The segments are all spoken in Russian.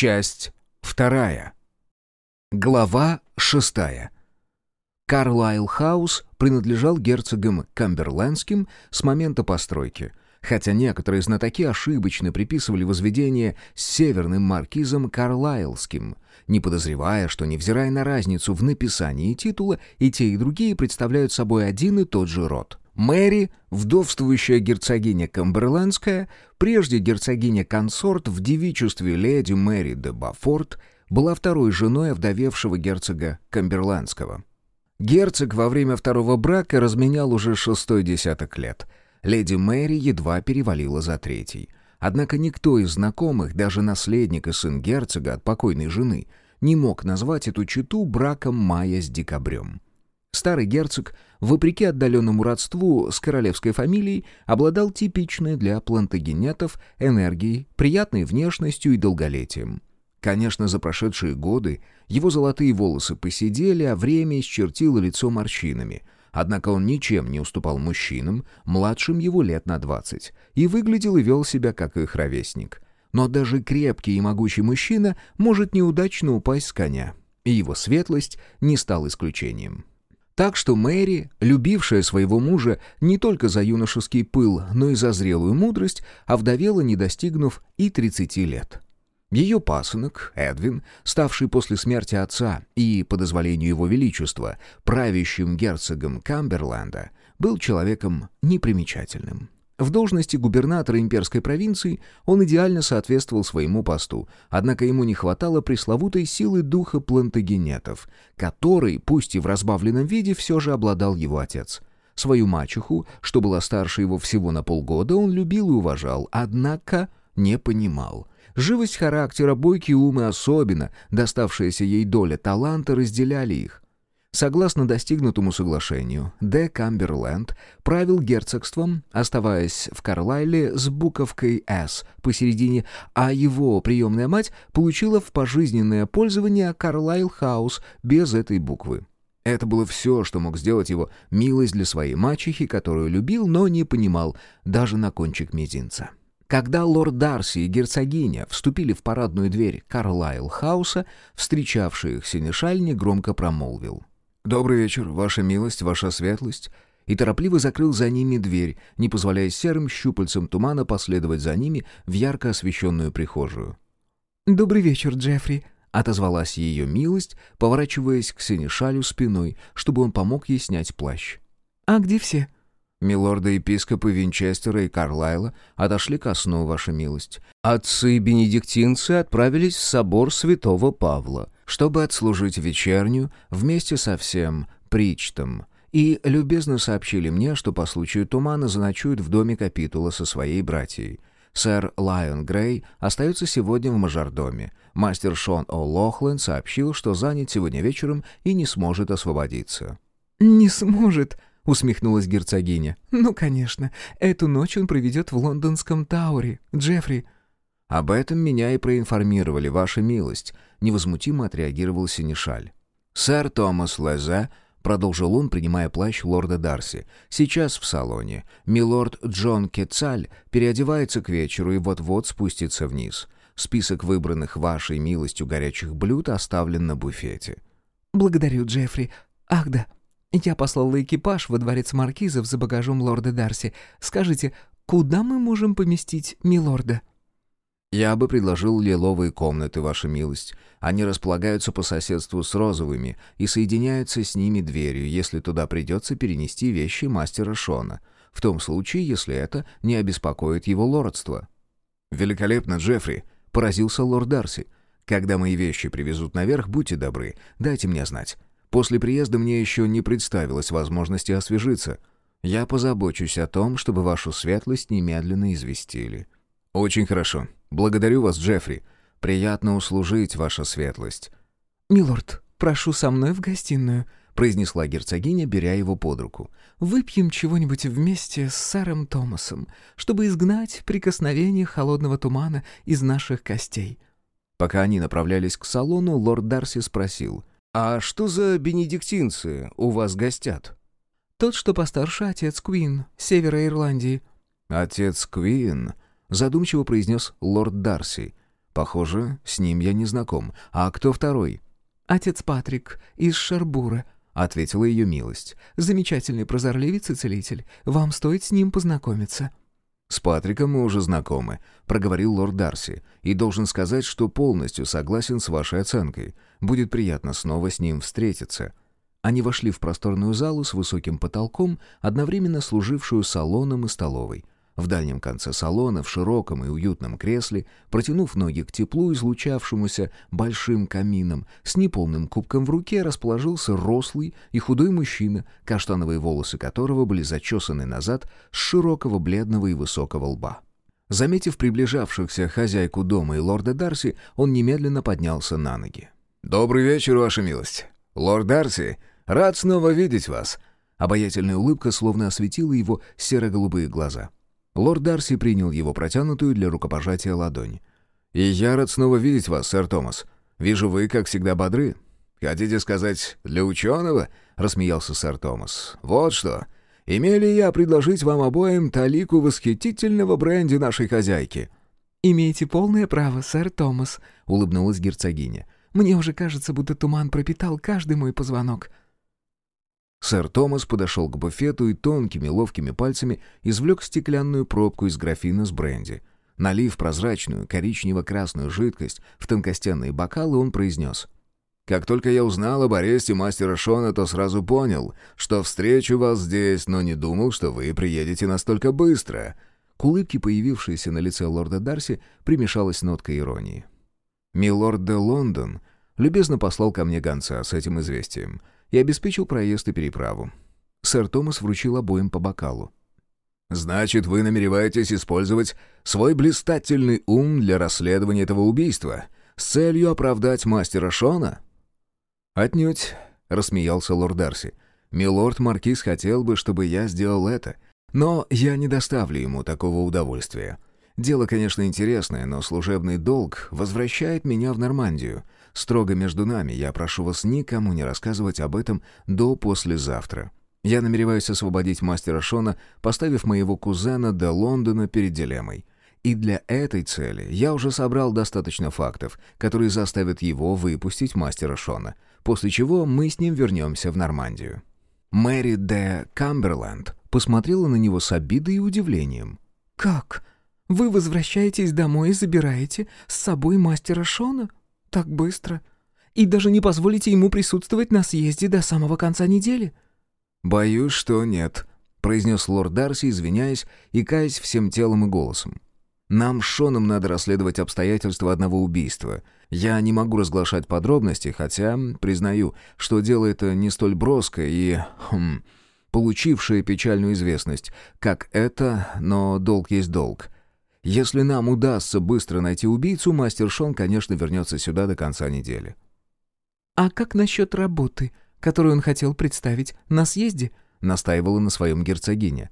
Часть вторая. Глава шестая. Карлайл Хаус принадлежал герцогам Камберлендским с момента постройки, хотя некоторые знатоки ошибочно приписывали возведение с северным маркизом Карлайлским, не подозревая, что, невзирая на разницу в написании титула, и те, и другие представляют собой один и тот же род. Мэри, вдовствующая герцогиня Камберлендская, прежде герцогиня-консорт в девичестве леди Мэри де Бафорт, была второй женой овдовевшего герцога Камберлендского. Герцог во время второго брака разменял уже шестой десяток лет. Леди Мэри едва перевалила за третий. Однако никто из знакомых, даже наследник и сын герцога от покойной жены, не мог назвать эту читу браком мая с декабрем. Старый герцог, вопреки отдаленному родству с королевской фамилией, обладал типичной для плантагенетов энергией, приятной внешностью и долголетием. Конечно, за прошедшие годы его золотые волосы посидели, а время исчертило лицо морщинами. Однако он ничем не уступал мужчинам, младшим его лет на двадцать, и выглядел и вел себя, как их ровесник. Но даже крепкий и могучий мужчина может неудачно упасть с коня, и его светлость не стал исключением. Так что Мэри, любившая своего мужа не только за юношеский пыл, но и за зрелую мудрость, овдовела, не достигнув и 30 лет. Ее пасынок, Эдвин, ставший после смерти отца и, по дозволению его величества, правящим герцогом Камберленда, был человеком непримечательным. В должности губернатора имперской провинции он идеально соответствовал своему посту, однако ему не хватало пресловутой силы духа плантагенетов, который, пусть и в разбавленном виде, все же обладал его отец. Свою мачеху, что была старше его всего на полгода, он любил и уважал, однако не понимал. Живость характера, бойкий ум и особенно доставшаяся ей доля таланта разделяли их. Согласно достигнутому соглашению, Де Камберленд правил герцогством, оставаясь в Карлайле с буковкой «С» посередине, а его приемная мать получила в пожизненное пользование Карлайл Хаус без этой буквы. Это было все, что мог сделать его милость для своей мачехи, которую любил, но не понимал даже на кончик мизинца. Когда лорд Дарси и герцогиня вступили в парадную дверь Карлайл Хауса, встречавший их синешаль негромко промолвил. «Добрый вечер, ваша милость, ваша светлость», и торопливо закрыл за ними дверь, не позволяя серым щупальцам тумана последовать за ними в ярко освещенную прихожую. «Добрый вечер, Джеффри», — отозвалась ее милость, поворачиваясь к синешалю спиной, чтобы он помог ей снять плащ. «А где все?» «Милорды-епископы Винчестера и Карлайла отошли ко сну, ваша милость. Отцы-бенедиктинцы отправились в собор святого Павла чтобы отслужить вечернюю вместе со всем причтом, и любезно сообщили мне, что по случаю тумана заночуют в доме капитула со своей братьей. Сэр Лайон Грей остается сегодня в мажордоме. Мастер Шон О'Лохлен сообщил, что занят сегодня вечером и не сможет освободиться. «Не сможет», — усмехнулась герцогиня. «Ну, конечно. Эту ночь он проведет в лондонском Тауре. Джеффри, «Об этом меня и проинформировали, ваша милость», — невозмутимо отреагировал Синишаль. «Сэр Томас Лезе», — продолжил он, принимая плащ лорда Дарси, — «сейчас в салоне. Милорд Джон Кецаль переодевается к вечеру и вот-вот спустится вниз. Список выбранных вашей милостью горячих блюд оставлен на буфете». «Благодарю, Джеффри. Ах да, я послала экипаж во дворец маркизов за багажом лорда Дарси. Скажите, куда мы можем поместить милорда?» «Я бы предложил лиловые комнаты, ваша милость. Они располагаются по соседству с розовыми и соединяются с ними дверью, если туда придется перенести вещи мастера Шона, в том случае, если это не обеспокоит его лордство». «Великолепно, Джеффри!» — поразился лорд Дарси. «Когда мои вещи привезут наверх, будьте добры, дайте мне знать. После приезда мне еще не представилось возможности освежиться. Я позабочусь о том, чтобы вашу светлость немедленно известили». «Очень хорошо. Благодарю вас, Джеффри. Приятно услужить, ваша светлость». «Милорд, прошу со мной в гостиную», — произнесла герцогиня, беря его под руку. «Выпьем чего-нибудь вместе с сэром Томасом, чтобы изгнать прикосновение холодного тумана из наших костей». Пока они направлялись к салону, лорд Дарси спросил, «А что за бенедиктинцы у вас гостят?» «Тот, что постарше, отец Куин, севера Ирландии». «Отец Куин», задумчиво произнес лорд Дарси. Похоже, с ним я не знаком. А кто второй?» «Отец Патрик из Шарбура», — ответила ее милость. «Замечательный прозорливец и целитель. Вам стоит с ним познакомиться». «С Патриком мы уже знакомы», — проговорил лорд Дарси, «и должен сказать, что полностью согласен с вашей оценкой. Будет приятно снова с ним встретиться». Они вошли в просторную залу с высоким потолком, одновременно служившую салоном и столовой. В дальнем конце салона, в широком и уютном кресле, протянув ноги к теплу, излучавшемуся большим камином, с неполным кубком в руке расположился рослый и худой мужчина, каштановые волосы которого были зачесаны назад с широкого бледного и высокого лба. Заметив приближавшихся хозяйку дома и лорда Дарси, он немедленно поднялся на ноги. «Добрый вечер, ваша милость. Лорд Дарси, рад снова видеть вас». Обаятельная улыбка словно осветила его серо-голубые глаза. Лорд Дарси принял его протянутую для рукопожатия ладонь. «И я рад снова видеть вас, сэр Томас. Вижу, вы, как всегда, бодры. Хотите сказать, для ученого?» — рассмеялся сэр Томас. «Вот что. Имели я предложить вам обоим талику восхитительного бренди нашей хозяйки?» «Имеете полное право, сэр Томас», — улыбнулась герцогиня. «Мне уже кажется, будто туман пропитал каждый мой позвонок. Сэр Томас подошел к буфету и тонкими ловкими пальцами извлек стеклянную пробку из графина с бренди. Налив прозрачную коричнево-красную жидкость в тонкостенные бокалы, он произнес. «Как только я узнал об аресте мастера Шона, то сразу понял, что встречу вас здесь, но не думал, что вы приедете настолько быстро». К улыбке, появившейся на лице лорда Дарси, примешалась нотка иронии. «Милорд де Лондон любезно послал ко мне гонца с этим известием» и обеспечил проезд и переправу. Сэр Томас вручил обоим по бокалу. «Значит, вы намереваетесь использовать свой блистательный ум для расследования этого убийства с целью оправдать мастера Шона?» «Отнюдь», — рассмеялся лорд Дарси. «Милорд Маркиз хотел бы, чтобы я сделал это, но я не доставлю ему такого удовольствия. Дело, конечно, интересное, но служебный долг возвращает меня в Нормандию, Строго между нами, я прошу вас никому не рассказывать об этом до послезавтра. Я намереваюсь освободить мастера Шона, поставив моего кузена до Лондона перед дилеммой. И для этой цели я уже собрал достаточно фактов, которые заставят его выпустить мастера Шона, после чего мы с ним вернемся в Нормандию». Мэри де Камберленд посмотрела на него с обидой и удивлением. «Как? Вы возвращаетесь домой и забираете с собой мастера Шона?» Так быстро. И даже не позволите ему присутствовать на съезде до самого конца недели?» «Боюсь, что нет», — произнес лорд Дарси, извиняясь и каясь всем телом и голосом. «Нам с Шоном надо расследовать обстоятельства одного убийства. Я не могу разглашать подробности, хотя признаю, что дело это не столь броское и... Хм, получившее печальную известность, как это, но долг есть долг. Если нам удастся быстро найти убийцу, мастер Шон, конечно, вернется сюда до конца недели». «А как насчет работы, которую он хотел представить на съезде?» — настаивала на своем герцогине.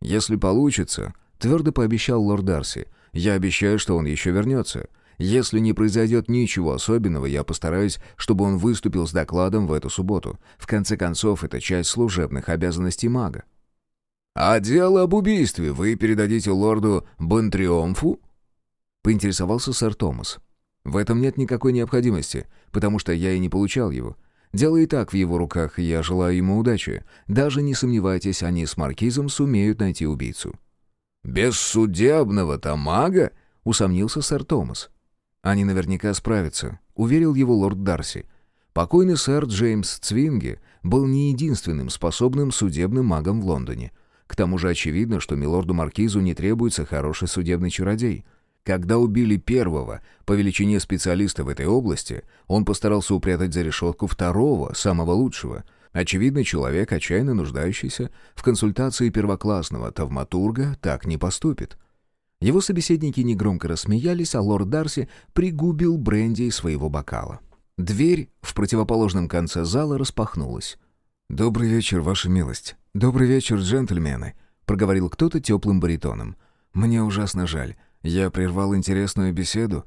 «Если получится», — твердо пообещал лорд Дарси, — «я обещаю, что он еще вернется. Если не произойдет ничего особенного, я постараюсь, чтобы он выступил с докладом в эту субботу. В конце концов, это часть служебных обязанностей мага». «А дело об убийстве вы передадите лорду Бонтриомфу?» — поинтересовался сэр Томас. «В этом нет никакой необходимости, потому что я и не получал его. Дело и так в его руках, и я желаю ему удачи. Даже не сомневайтесь, они с Маркизом сумеют найти убийцу». «Без судебного-то мага?» — усомнился сэр Томас. «Они наверняка справятся», — уверил его лорд Дарси. Покойный сэр Джеймс Цвинги был не единственным способным судебным магом в Лондоне. К тому же очевидно, что милорду Маркизу не требуется хороший судебный чародей. Когда убили первого по величине специалиста в этой области, он постарался упрятать за решетку второго, самого лучшего. Очевидно, человек, отчаянно нуждающийся в консультации первоклассного тавматурга, так не поступит. Его собеседники негромко рассмеялись, а лорд Дарси пригубил бренди из своего бокала. Дверь в противоположном конце зала распахнулась. «Добрый вечер, ваша милость. Добрый вечер, джентльмены», — проговорил кто-то теплым баритоном. «Мне ужасно жаль. Я прервал интересную беседу».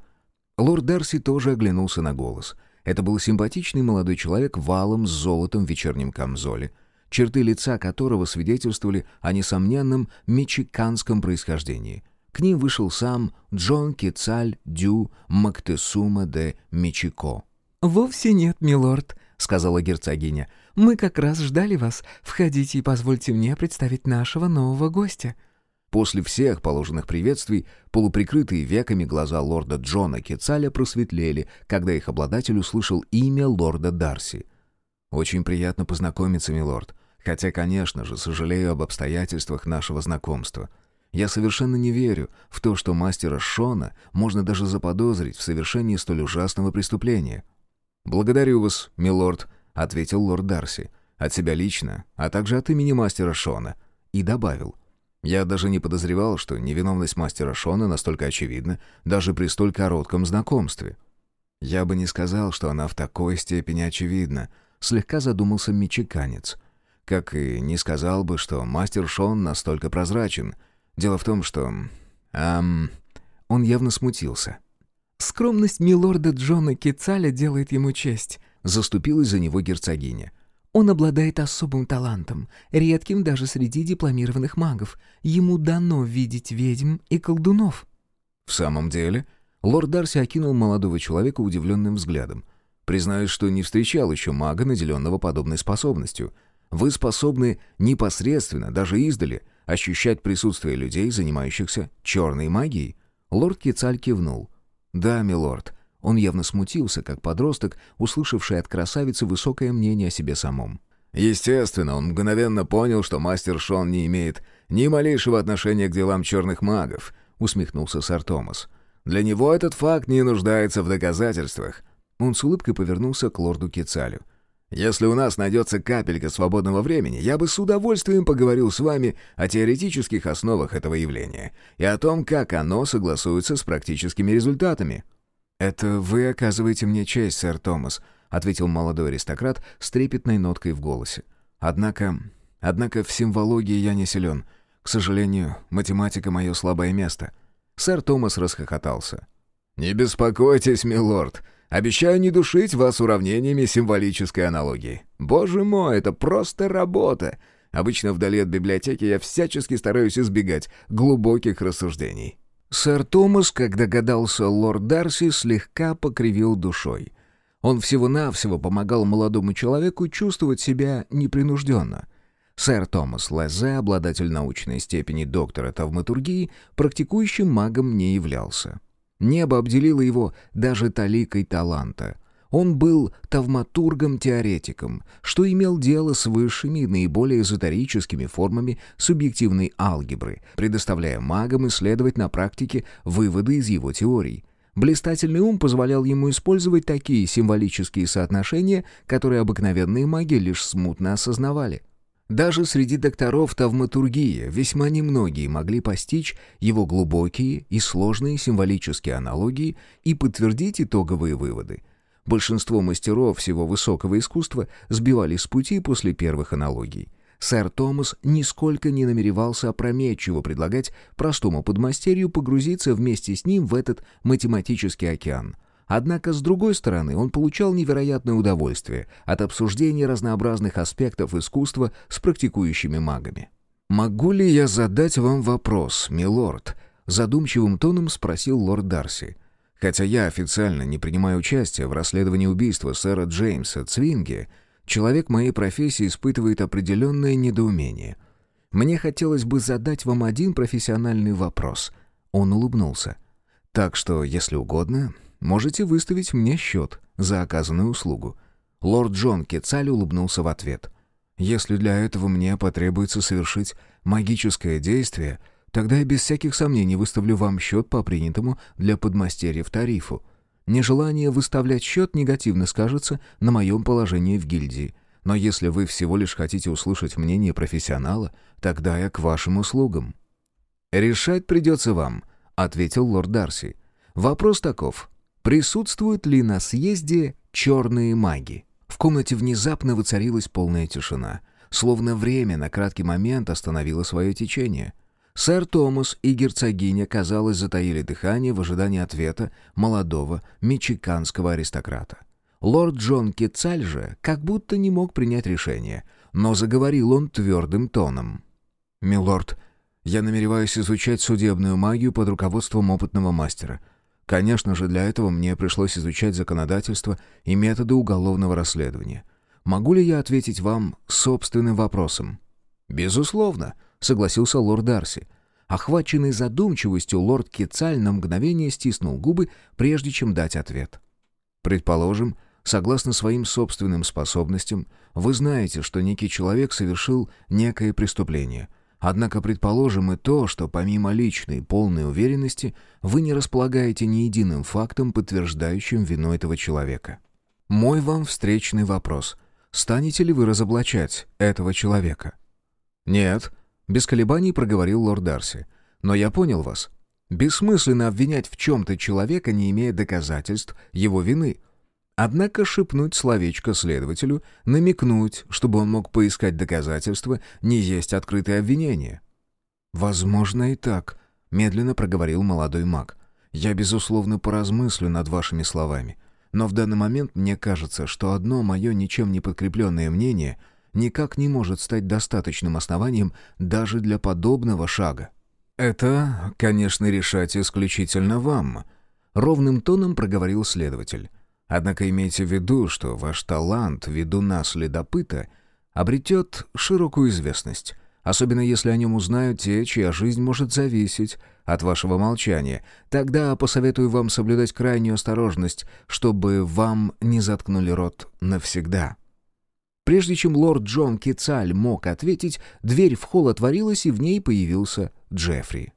Лорд Дарси тоже оглянулся на голос. Это был симпатичный молодой человек валом с золотом в вечернем камзоле, черты лица которого свидетельствовали о несомненном мечиканском происхождении. К ним вышел сам Джон Кицаль Дю Мактесума де Мичико. «Вовсе нет, милорд», — сказала герцогиня. «Мы как раз ждали вас. Входите и позвольте мне представить нашего нового гостя». После всех положенных приветствий полуприкрытые веками глаза лорда Джона Кецаля просветлели, когда их обладатель услышал имя лорда Дарси. «Очень приятно познакомиться, милорд. Хотя, конечно же, сожалею об обстоятельствах нашего знакомства. Я совершенно не верю в то, что мастера Шона можно даже заподозрить в совершении столь ужасного преступления». «Благодарю вас, милорд», — ответил лорд Дарси. «От себя лично, а также от имени мастера Шона». И добавил. «Я даже не подозревал, что невиновность мастера Шона настолько очевидна, даже при столь коротком знакомстве». «Я бы не сказал, что она в такой степени очевидна», — слегка задумался мечеканец. Как и не сказал бы, что мастер Шон настолько прозрачен. Дело в том, что... Эм... Он явно смутился. «Скромность милорда Джона Кицаля делает ему честь», — заступилась за него герцогиня. «Он обладает особым талантом, редким даже среди дипломированных магов. Ему дано видеть ведьм и колдунов». «В самом деле?» Лорд Дарси окинул молодого человека удивленным взглядом. «Признаюсь, что не встречал еще мага, наделенного подобной способностью. Вы способны непосредственно, даже издали, ощущать присутствие людей, занимающихся черной магией?» Лорд Кицаль кивнул. «Да, милорд». Он явно смутился, как подросток, услышавший от красавицы высокое мнение о себе самом. Естественно, он мгновенно понял, что мастер Шон не имеет ни малейшего отношения к делам черных магов, усмехнулся сэр Томас. Для него этот факт не нуждается в доказательствах. Он с улыбкой повернулся к лорду Кицалю. Если у нас найдется капелька свободного времени, я бы с удовольствием поговорил с вами о теоретических основах этого явления и о том, как оно согласуется с практическими результатами». «Это вы оказываете мне честь, сэр Томас», — ответил молодой аристократ с трепетной ноткой в голосе. «Однако... Однако в символогии я не силен. К сожалению, математика — мое слабое место». Сэр Томас расхохотался. «Не беспокойтесь, милорд. Обещаю не душить вас уравнениями символической аналогии. Боже мой, это просто работа. Обычно вдали от библиотеки я всячески стараюсь избегать глубоких рассуждений». Сэр Томас, как догадался лорд Дарси, слегка покривил душой. Он всего-навсего помогал молодому человеку чувствовать себя непринужденно. Сэр Томас Лезе, обладатель научной степени доктора тавматургии, практикующим магом не являлся. Небо обделило его даже таликой таланта. Он был тавматургом-теоретиком, что имел дело с высшими и наиболее эзотерическими формами субъективной алгебры, предоставляя магам исследовать на практике выводы из его теорий. Блистательный ум позволял ему использовать такие символические соотношения, которые обыкновенные маги лишь смутно осознавали — даже среди докторов тавматургии весьма немногие могли постичь его глубокие и сложные символические аналогии и подтвердить итоговые выводы. Большинство мастеров всего высокого искусства сбивались с пути после первых аналогий. Сэр Томас нисколько не намеревался опрометчиво предлагать простому подмастерью погрузиться вместе с ним в этот математический океан – Однако, с другой стороны, он получал невероятное удовольствие от обсуждения разнообразных аспектов искусства с практикующими магами. «Могу ли я задать вам вопрос, милорд?» — задумчивым тоном спросил лорд Дарси. «Хотя я официально не принимаю участия в расследовании убийства сэра Джеймса Цвинги, человек моей профессии испытывает определенное недоумение. Мне хотелось бы задать вам один профессиональный вопрос». Он улыбнулся. «Так что, если угодно, Можете выставить мне счет за оказанную услугу». Лорд Джон Кецаль улыбнулся в ответ. «Если для этого мне потребуется совершить магическое действие, тогда я без всяких сомнений выставлю вам счет по принятому для подмастерьев тарифу. Нежелание выставлять счет негативно скажется на моем положении в гильдии. Но если вы всего лишь хотите услышать мнение профессионала, тогда я к вашим услугам». «Решать придется вам», — ответил лорд Дарси. «Вопрос таков. Присутствуют ли на съезде черные маги? В комнате внезапно воцарилась полная тишина. Словно время на краткий момент остановило свое течение. Сэр Томас и герцогиня, казалось, затаили дыхание в ожидании ответа молодого мичиканского аристократа. Лорд Джон Кецаль же как будто не мог принять решение, но заговорил он твердым тоном. «Милорд, Я намереваюсь изучать судебную магию под руководством опытного мастера. Конечно же, для этого мне пришлось изучать законодательство и методы уголовного расследования. Могу ли я ответить вам собственным вопросом? Безусловно, согласился лорд Дарси. Охваченный задумчивостью, лорд Кицаль на мгновение стиснул губы, прежде чем дать ответ. Предположим, согласно своим собственным способностям, вы знаете, что некий человек совершил некое преступление. Однако предположим и то, что помимо личной полной уверенности вы не располагаете ни единым фактом, подтверждающим вину этого человека. Мой вам встречный вопрос. Станете ли вы разоблачать этого человека? Нет, без колебаний проговорил лорд Дарси. Но я понял вас. Бессмысленно обвинять в чем-то человека, не имея доказательств его вины. Однако шепнуть словечко следователю, намекнуть, чтобы он мог поискать доказательства, не есть открытое обвинение. «Возможно и так», — медленно проговорил молодой маг. «Я, безусловно, поразмыслю над вашими словами. Но в данный момент мне кажется, что одно мое ничем не подкрепленное мнение никак не может стать достаточным основанием даже для подобного шага». «Это, конечно, решать исключительно вам», — ровным тоном проговорил следователь. «Однако имейте в виду, что ваш талант ведуна-следопыта обретет широкую известность, особенно если о нем узнают те, чья жизнь может зависеть от вашего молчания. Тогда посоветую вам соблюдать крайнюю осторожность, чтобы вам не заткнули рот навсегда». Прежде чем лорд Джон Кицаль мог ответить, дверь в холл отворилась, и в ней появился Джеффри.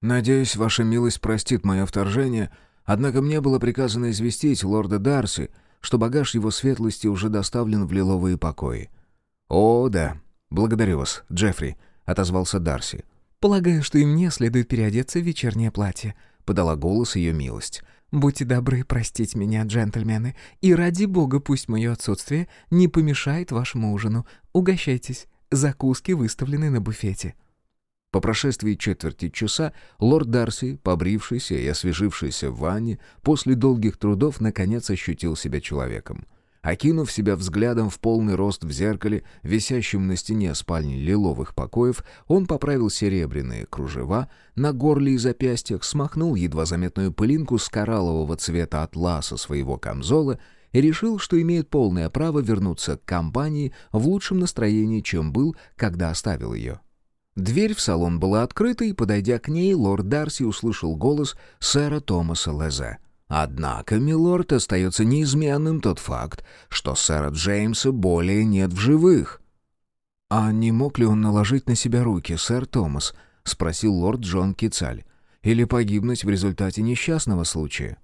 «Надеюсь, ваша милость простит мое вторжение, однако мне было приказано известить лорда Дарси, что багаж его светлости уже доставлен в лиловые покои». «О, да. Благодарю вас, Джеффри», — отозвался Дарси. «Полагаю, что и мне следует переодеться в вечернее платье», — подала голос ее милость. Будьте добры простить меня, джентльмены, и ради бога пусть мое отсутствие не помешает вашему ужину. Угощайтесь, закуски выставлены на буфете». По прошествии четверти часа лорд Дарси, побрившийся и освежившийся в ванне, после долгих трудов наконец ощутил себя человеком. Окинув себя взглядом в полный рост в зеркале, висящем на стене спальни лиловых покоев, он поправил серебряные кружева на горле и запястьях, смахнул едва заметную пылинку с кораллового цвета атласа своего камзола и решил, что имеет полное право вернуться к компании в лучшем настроении, чем был, когда оставил ее. Дверь в салон была открыта, и, подойдя к ней, лорд Дарси услышал голос сэра Томаса Лезе. Однако, милорд, остается неизменным тот факт, что сэра Джеймса более нет в живых. «А не мог ли он наложить на себя руки, сэр Томас?» — спросил лорд Джон Кицаль. «Или погибнуть в результате несчастного случая?»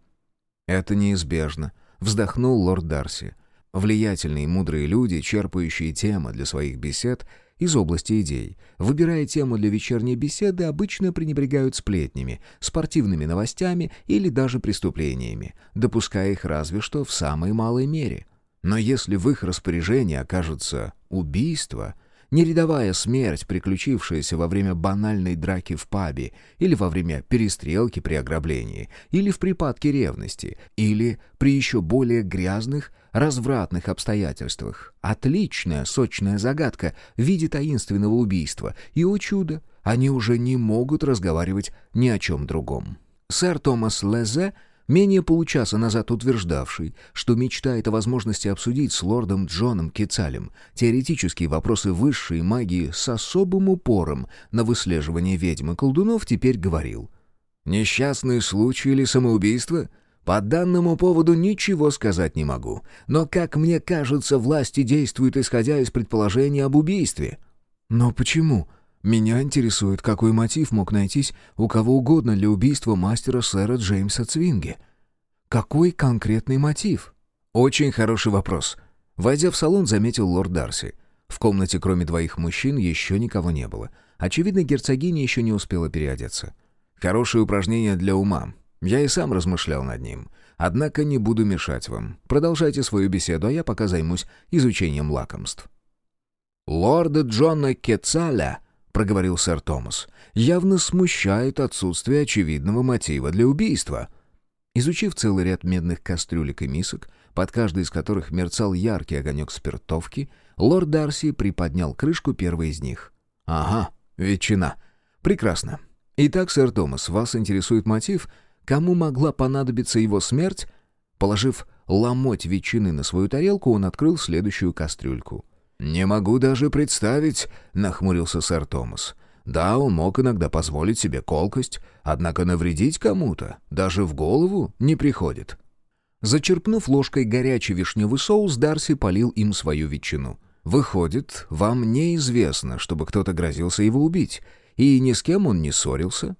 «Это неизбежно», — вздохнул лорд Дарси. «Влиятельные и мудрые люди, черпающие темы для своих бесед, — из области идей. Выбирая тему для вечерней беседы, обычно пренебрегают сплетнями, спортивными новостями или даже преступлениями, допуская их разве что в самой малой мере. Но если в их распоряжении окажется убийство — не рядовая смерть, приключившаяся во время банальной драки в пабе, или во время перестрелки при ограблении, или в припадке ревности, или при еще более грязных, развратных обстоятельствах. Отличная, сочная загадка в виде таинственного убийства. И, о чудо, они уже не могут разговаривать ни о чем другом. Сэр Томас Лезе — менее получаса назад утверждавший, что мечтает о возможности обсудить с лордом Джоном Кицалем теоретические вопросы высшей магии с особым упором на выслеживание ведьм и колдунов, теперь говорил. «Несчастный случай или самоубийство?» По данному поводу ничего сказать не могу, но, как мне кажется, власти действуют исходя из предположения об убийстве. Но почему? Меня интересует, какой мотив мог найтись у кого угодно для убийства мастера сэра Джеймса Цвинги. Какой конкретный мотив? Очень хороший вопрос. Войдя в салон, заметил лорд Дарси. В комнате, кроме двоих мужчин, еще никого не было. Очевидно, герцогиня еще не успела переодеться. Хорошее упражнение для ума. Я и сам размышлял над ним. Однако не буду мешать вам. Продолжайте свою беседу, а я пока займусь изучением лакомств. Лорда Джона Кецаля — проговорил сэр Томас, — «явно смущает отсутствие очевидного мотива для убийства». Изучив целый ряд медных кастрюлек и мисок, под каждой из которых мерцал яркий огонек спиртовки, лорд Дарси приподнял крышку первой из них. «Ага, ветчина. Прекрасно. Итак, сэр Томас, вас интересует мотив? Кому могла понадобиться его смерть? Положив ломоть ветчины на свою тарелку, он открыл следующую кастрюльку. «Не могу даже представить», — нахмурился сэр Томас. «Да, он мог иногда позволить себе колкость, однако навредить кому-то даже в голову не приходит». Зачерпнув ложкой горячий вишневый соус, Дарси полил им свою ветчину. «Выходит, вам неизвестно, чтобы кто-то грозился его убить, и ни с кем он не ссорился?»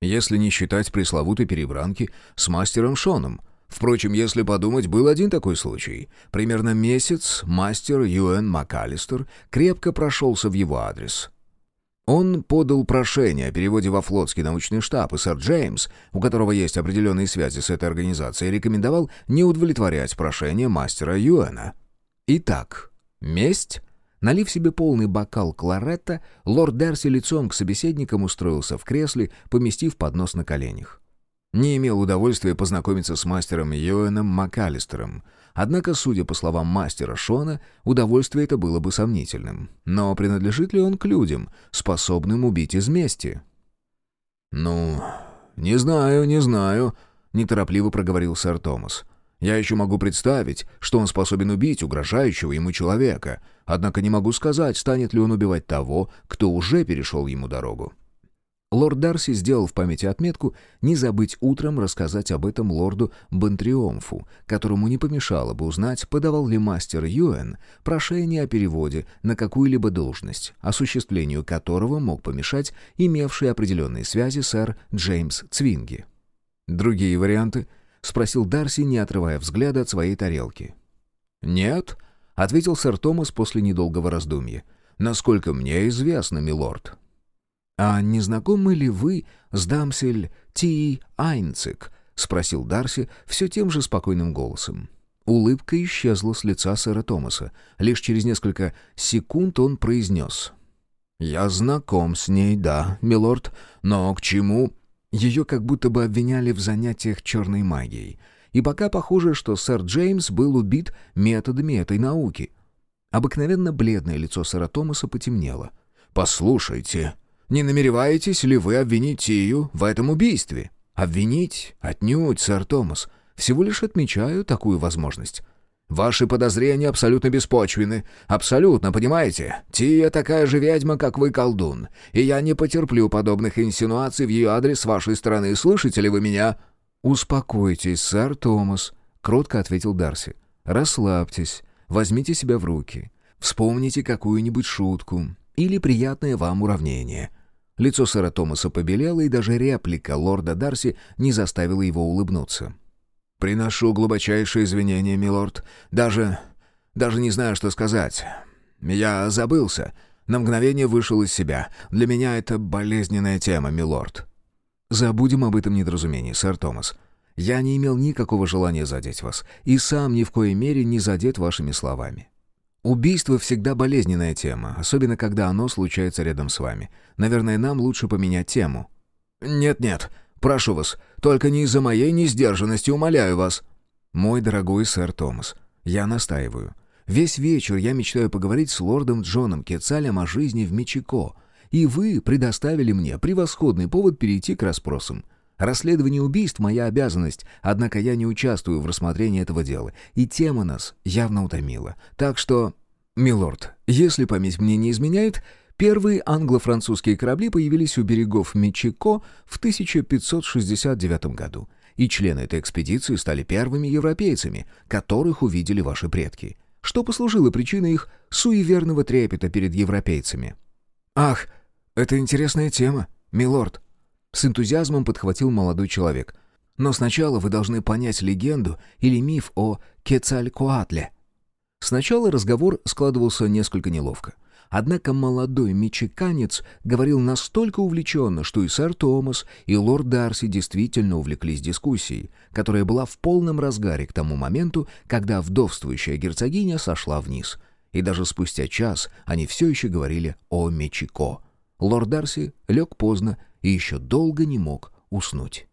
«Если не считать пресловутой перебранки с мастером Шоном», Впрочем, если подумать, был один такой случай. Примерно месяц мастер Юэн МакАлистер крепко прошелся в его адрес. Он подал прошение о переводе во флотский научный штаб, и сэр Джеймс, у которого есть определенные связи с этой организацией, рекомендовал не удовлетворять прошение мастера Юэна. Итак, месть? Налив себе полный бокал кларетта, лорд Дерси лицом к собеседникам устроился в кресле, поместив поднос на коленях. Не имел удовольствия познакомиться с мастером Йоэном МакАлистером. Однако, судя по словам мастера Шона, удовольствие это было бы сомнительным. Но принадлежит ли он к людям, способным убить из мести? «Ну, не знаю, не знаю», — неторопливо проговорил сэр Томас. «Я еще могу представить, что он способен убить угрожающего ему человека, однако не могу сказать, станет ли он убивать того, кто уже перешел ему дорогу. Лорд Дарси сделал в памяти отметку не забыть утром рассказать об этом лорду Бантриомфу, которому не помешало бы узнать, подавал ли мастер Юэн прошение о переводе на какую-либо должность, осуществлению которого мог помешать имевший определенные связи сэр Джеймс Цвинги. «Другие варианты?» — спросил Дарси, не отрывая взгляда от своей тарелки. «Нет», — ответил сэр Томас после недолгого раздумья. «Насколько мне известно, милорд, «А не знакомы ли вы с дамсель Ти Айнцик?» — спросил Дарси все тем же спокойным голосом. Улыбка исчезла с лица сэра Томаса. Лишь через несколько секунд он произнес. «Я знаком с ней, да, милорд, но к чему?» Ее как будто бы обвиняли в занятиях черной магией. И пока похоже, что сэр Джеймс был убит методами этой науки. Обыкновенно бледное лицо сэра Томаса потемнело. «Послушайте», не намереваетесь ли вы обвинить Тию в этом убийстве? Обвинить? Отнюдь, сэр Томас. Всего лишь отмечаю такую возможность. Ваши подозрения абсолютно беспочвены. Абсолютно, понимаете? Тия такая же ведьма, как вы, колдун. И я не потерплю подобных инсинуаций в ее адрес вашей стороны. Слышите ли вы меня?» «Успокойтесь, сэр Томас», — кротко ответил Дарси. «Расслабьтесь. Возьмите себя в руки. Вспомните какую-нибудь шутку или приятное вам уравнение. Лицо сэра Томаса побелело, и даже реплика лорда Дарси не заставила его улыбнуться. «Приношу глубочайшие извинения, милорд. Даже... даже не знаю, что сказать. Я забылся. На мгновение вышел из себя. Для меня это болезненная тема, милорд». «Забудем об этом недоразумении, сэр Томас. Я не имел никакого желания задеть вас, и сам ни в коей мере не задет вашими словами. Убийство всегда болезненная тема, особенно когда оно случается рядом с вами. Наверное, нам лучше поменять тему. Нет-нет, прошу вас, только не из-за моей несдержанности, умоляю вас. Мой дорогой сэр Томас, я настаиваю. Весь вечер я мечтаю поговорить с лордом Джоном Кецалем о жизни в Мичико, и вы предоставили мне превосходный повод перейти к расспросам. Расследование убийств — моя обязанность, однако я не участвую в рассмотрении этого дела, и тема нас явно утомила. Так что, милорд, если память мне не изменяет, первые англо-французские корабли появились у берегов Мичико в 1569 году, и члены этой экспедиции стали первыми европейцами, которых увидели ваши предки. Что послужило причиной их суеверного трепета перед европейцами? «Ах, это интересная тема, милорд», с энтузиазмом подхватил молодой человек. «Но сначала вы должны понять легенду или миф о Кецалькоатле». Сначала разговор складывался несколько неловко. Однако молодой мичиканец говорил настолько увлеченно, что и сэр Томас, и лорд Дарси действительно увлеклись дискуссией, которая была в полном разгаре к тому моменту, когда вдовствующая герцогиня сошла вниз. И даже спустя час они все еще говорили о Мечико. Лорд Дарси лег поздно и еще долго не мог уснуть.